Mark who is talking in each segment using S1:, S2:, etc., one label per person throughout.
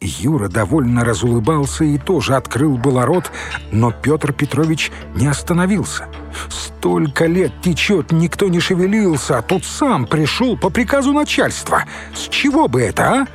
S1: Юра довольно разулыбался и тоже открыл было рот, но Петр Петрович не остановился. Столько лет течет, никто не шевелился, а тут сам пришел по приказу начальства. С чего бы это, а?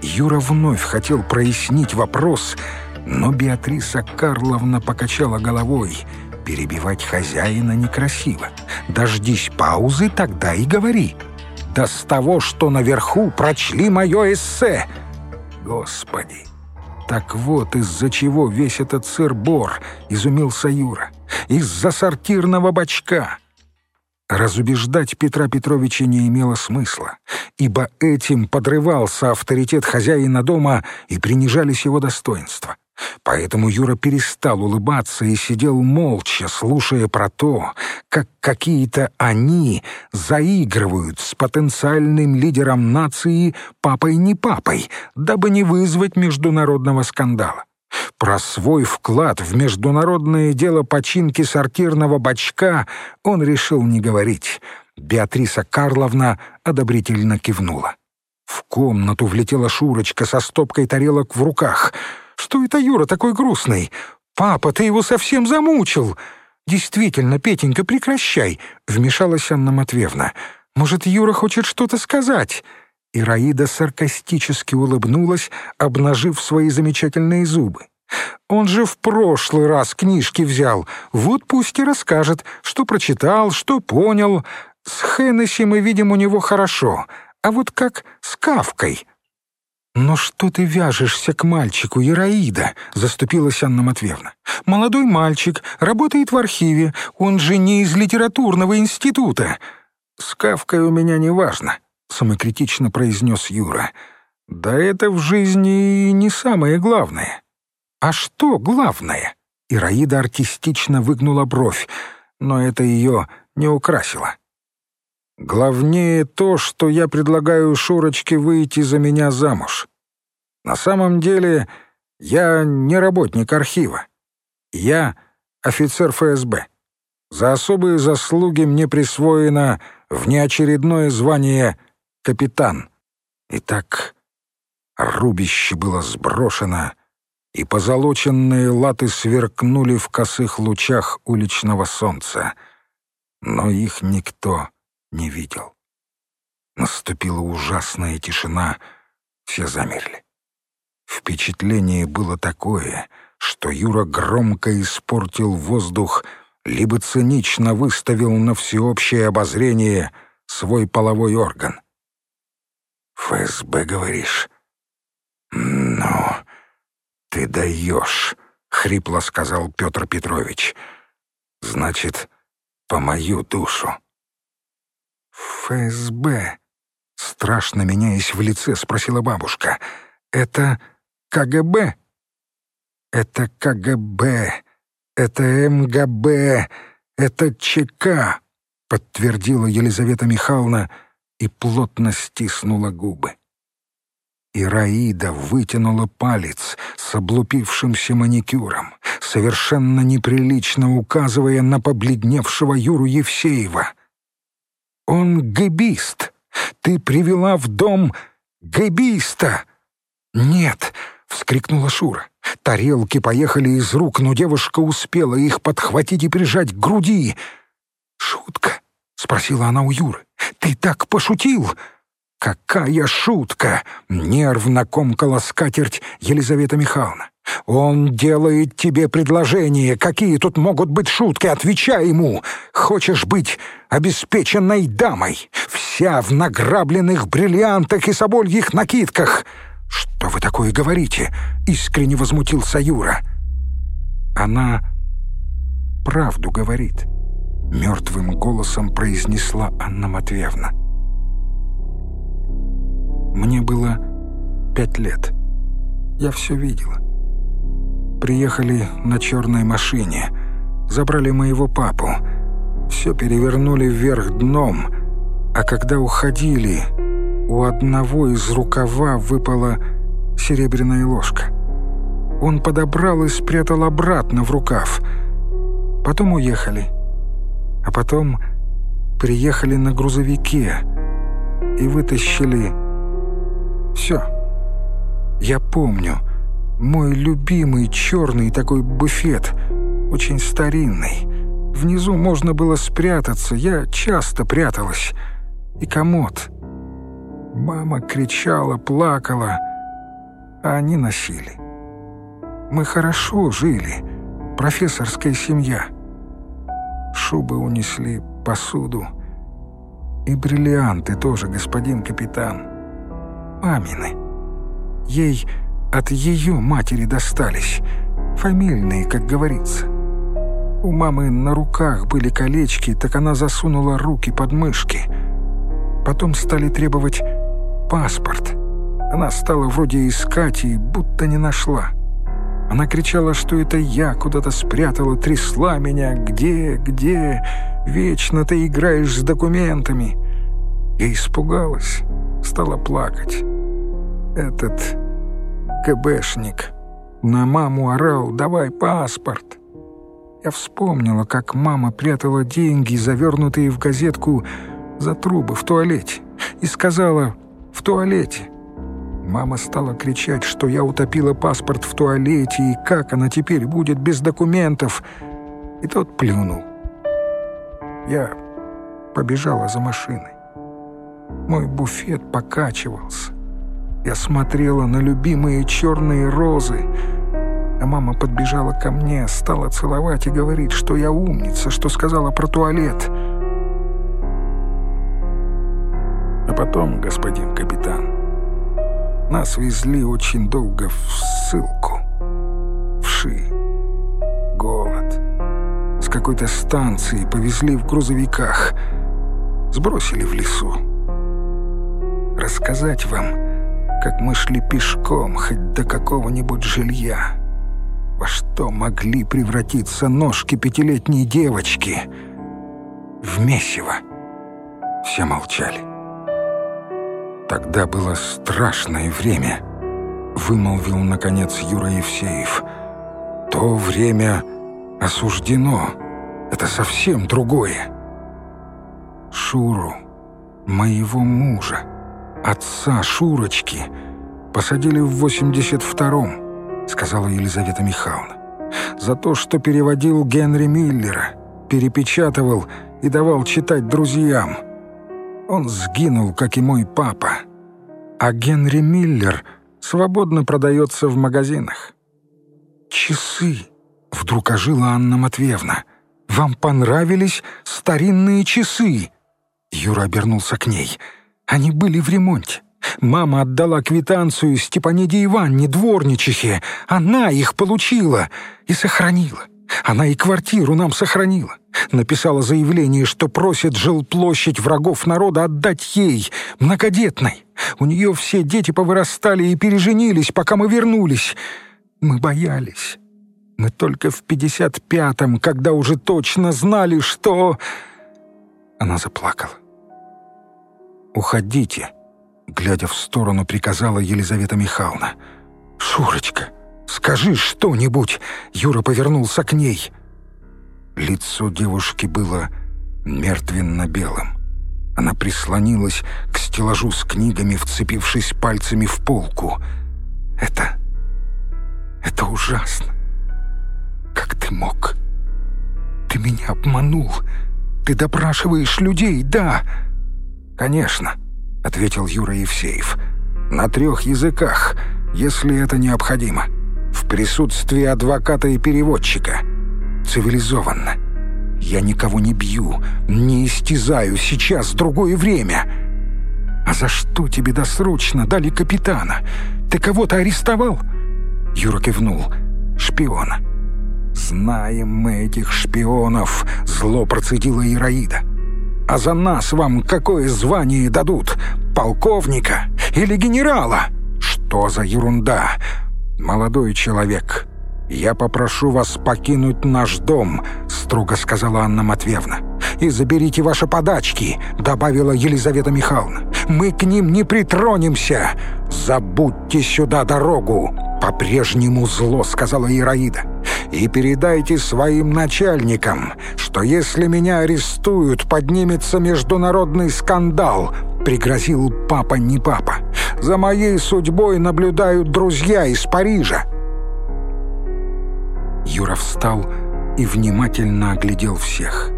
S1: Юра вновь хотел прояснить вопрос, но Беатриса Карловна покачала головой. Перебивать хозяина некрасиво. Дождись паузы, тогда и говори. Да с того, что наверху прочли мое эссе — Господи! Так вот из-за чего весь этот сыр-бор, изумился Юра. Из-за сортирного бачка. Разубеждать Петра Петровича не имело смысла, ибо этим подрывался авторитет хозяина дома и принижались его достоинства. Поэтому Юра перестал улыбаться и сидел молча, слушая про то, как какие-то они заигрывают с потенциальным лидером нации папой-не папой, дабы не вызвать международного скандала. Про свой вклад в международное дело починки сортирного бачка он решил не говорить. Беатриса Карловна одобрительно кивнула. В комнату влетела Шурочка со стопкой тарелок в руках — что это Юра такой грустный? Папа, ты его совсем замучил!» «Действительно, Петенька, прекращай!» — вмешалась Анна Матвеевна. «Может, Юра хочет что-то сказать?» Ираида саркастически улыбнулась, обнажив свои замечательные зубы. «Он же в прошлый раз книжки взял. Вот пусть и расскажет, что прочитал, что понял. С Хеннесси мы видим у него хорошо, а вот как с Кавкой. «Но что ты вяжешься к мальчику, Ираида?» — заступилась Анна Матвеевна. «Молодой мальчик, работает в архиве, он же не из литературного института». «С Кавкой у меня не важно», — самокритично произнес Юра. «Да это в жизни не самое главное». «А что главное?» Ираида артистично выгнула бровь, но это ее не украсило. Главнее то, что я предлагаю Шурочке выйти за меня замуж. На самом деле я не работник архива. Я офицер ФСБ. За особые заслуги мне присвоено внеочередное звание «капитан». Итак, рубище было сброшено, и позолоченные латы сверкнули в косых лучах уличного солнца. Но их никто не видел. Наступила ужасная тишина, все замерли. Впечатление было такое, что Юра громко испортил воздух, либо цинично выставил на всеобщее обозрение свой половой орган. «ФСБ, говоришь?» «Ну, ты даешь», — хрипло сказал Петр Петрович. «Значит, по мою душу». «ФСБ?» — страшно меняясь в лице, спросила бабушка. «Это КГБ?» «Это КГБ, это МГБ, это ЧК», — подтвердила Елизавета Михайловна и плотно стиснула губы. Ираида вытянула палец с облупившимся маникюром, совершенно неприлично указывая на побледневшего Юру Евсеева — он гэбист. Ты привела в дом гэбиста. Нет, вскрикнула Шура. Тарелки поехали из рук, но девушка успела их подхватить и прижать к груди. «Шутка?» — спросила она у Юры. «Ты так пошутил?» «Какая шутка!» — нервно комкала скатерть Елизавета Михайловна. «Он делает тебе предложение. Какие тут могут быть шутки? Отвечай ему. Хочешь быть обеспеченной дамой? Вся в награбленных бриллиантах и собольих накидках». «Что вы такое говорите?» — искренне возмутился Юра. «Она правду говорит», — мертвым голосом произнесла Анна Матвеевна. Мне было пять лет. Я все видела. Приехали на черной машине, забрали моего папу, все перевернули вверх дном, а когда уходили, у одного из рукава выпала серебряная ложка. Он подобрал и спрятал обратно в рукав. Потом уехали. А потом приехали на грузовике и вытащили все. Я помню, мой любимый черный такой буфет, очень старинный. Внизу можно было спрятаться, я часто пряталась. И комод. Мама кричала, плакала, а они носили. Мы хорошо жили, профессорская семья. Шубы унесли, посуду. И бриллианты тоже, господин капитан. Мамины. Ей от ее матери достались. Фамильные, как говорится. У мамы на руках были колечки, так она засунула руки под мышки. Потом стали требовать паспорт. Она стала вроде искать и будто не нашла. Она кричала, что это я куда-то спрятала, трясла меня. «Где? Где? Вечно ты играешь с документами!» Я испугалась, стала плакать. Этот КБшник на маму орал «Давай паспорт!» Я вспомнила, как мама прятала деньги, завернутые в газетку, за трубы в туалете, и сказала «В туалете». Мама стала кричать, что я утопила паспорт в туалете, и как она теперь будет без документов. И тот плюнул. Я побежала за машиной. Мой буфет покачивался. Я смотрела на любимые черные розы, а мама подбежала ко мне, стала целовать и говорить, что я умница, что сказала про туалет. А потом, господин капитан, нас везли очень долго в ссылку. В Ши. Голод. С какой-то станции повезли в грузовиках. Сбросили в лесу. Рассказать вам, как мы шли пешком хоть до какого-нибудь жилья. Во что могли превратиться ножки пятилетней девочки? В месиво. Все молчали. «Тогда было страшное время», — вымолвил, наконец, Юра Евсеев. «То время осуждено. Это совсем другое». Шуру, моего мужа, отца Шурочки, посадили в 82-м, сказала Елизавета Михайловна, за то, что переводил Генри Миллера, перепечатывал и давал читать друзьям — он сгинул, как и мой папа. А Генри Миллер свободно продается в магазинах. «Часы!» — вдруг ожила Анна Матвеевна. «Вам понравились старинные часы?» Юра обернулся к ней. «Они были в ремонте. Мама отдала квитанцию Степаниде Ивановне, дворничихе. Она их получила и сохранила. Она и квартиру нам сохранила. Написала заявление, что просит жилплощадь врагов народа отдать ей, многодетной. У нее все дети повырастали и переженились, пока мы вернулись. Мы боялись. Мы только в пятьдесят пятом, когда уже точно знали, что... Она заплакала. «Уходите», — глядя в сторону, приказала Елизавета Михайловна. «Шурочка!» Скажи что-нибудь!» Юра повернулся к ней. Лицо девушки было мертвенно-белым. Она прислонилась к стеллажу с книгами, вцепившись пальцами в полку. «Это... это ужасно! Как ты мог? Ты меня обманул! Ты допрашиваешь людей, да?» «Конечно», — ответил Юра Евсеев. «На трех языках, если это необходимо» в присутствии адвоката и переводчика. Цивилизованно. Я никого не бью, не истязаю, сейчас другое время. А за что тебе досрочно дали капитана? Ты кого-то арестовал? Юра кивнул. Шпиона. «Знаем мы этих шпионов», — зло процедила Ираида. «А за нас вам какое звание дадут? Полковника или генерала?» «Что за ерунда? «Молодой человек, я попрошу вас покинуть наш дом», — строго сказала Анна Матвеевна. «И заберите ваши подачки», — добавила Елизавета Михайловна. «Мы к ним не притронемся. Забудьте сюда дорогу», — по-прежнему зло сказала Ираида. «И передайте своим начальникам, что если меня арестуют, поднимется международный скандал», — пригрозил папа не папа. За моей судьбой наблюдают друзья из Парижа». Юра встал и внимательно оглядел всех.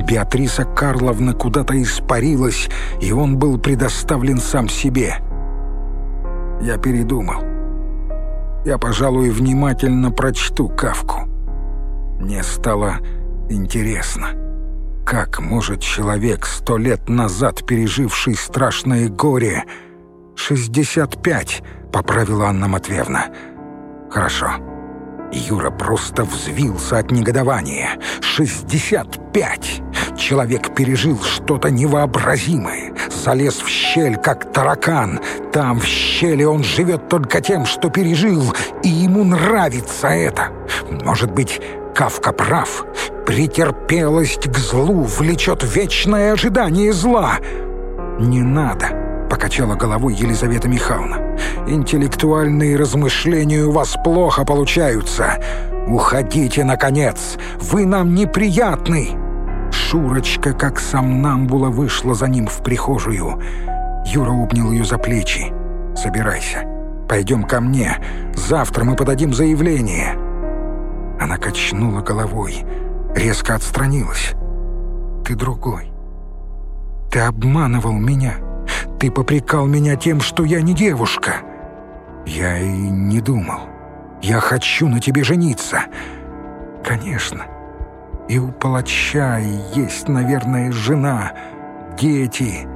S1: Беатриса Карловна куда-то испарилась, и он был предоставлен сам себе. Я передумал. Я, пожалуй, внимательно прочту Кавку. Мне стало интересно, как может человек, сто лет назад переживший страшное горе... «Шестьдесят пять», — поправила Анна Матвеевна. «Хорошо». Юра просто взвился от негодования. «Шестьдесят пять! Человек пережил что-то невообразимое, залез в щель, как таракан. Там, в щели, он живет только тем, что пережил, и ему нравится это. Может быть, Кавка прав. Претерпелость к злу влечет вечное ожидание зла. Не надо, покачала головой Елизавета Михайловна. Интеллектуальные размышления у вас плохо получаются. Уходите, наконец, вы нам неприятны. Шурочка, как сам Намбула, вышла за ним в прихожую. Юра обнял ее за плечи. «Собирайся. Пойдем ко мне. Завтра мы подадим заявление». Она качнула головой, резко отстранилась. «Ты другой. Ты обманывал меня. Ты попрекал меня тем, что я не девушка. Я и не думал. Я хочу на тебе жениться. Конечно. И у палача есть, наверное, жена, дети.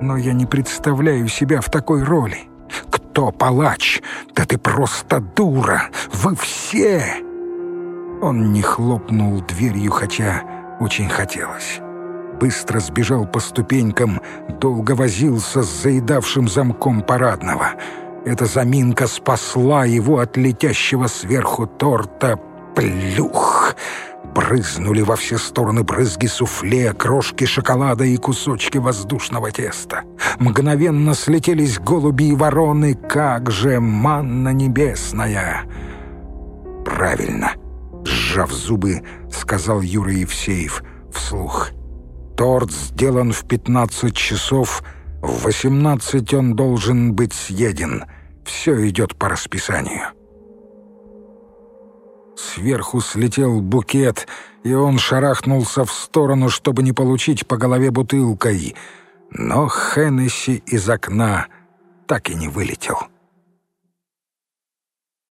S1: Но я не представляю себя в такой роли. Кто палач? Да ты просто дура! Вы все!» Он не хлопнул дверью, хотя очень хотелось. Быстро сбежал по ступенькам, долго возился с заедавшим замком парадного. Эта заминка спасла его от летящего сверху торта «Плюх!» Брызнули во все стороны брызги суфле, крошки шоколада и кусочки воздушного теста. Мгновенно слетелись голуби и вороны. Как же манна небесная! Правильно, сжав зубы, сказал Юра Евсеев вслух. Торт сделан в пятнадцать часов, в восемнадцать он должен быть съеден. Все идет по расписанию. Сверху слетел букет, и он шарахнулся в сторону, чтобы не получить по голове бутылкой. Но Хеннесси из окна так и не вылетел.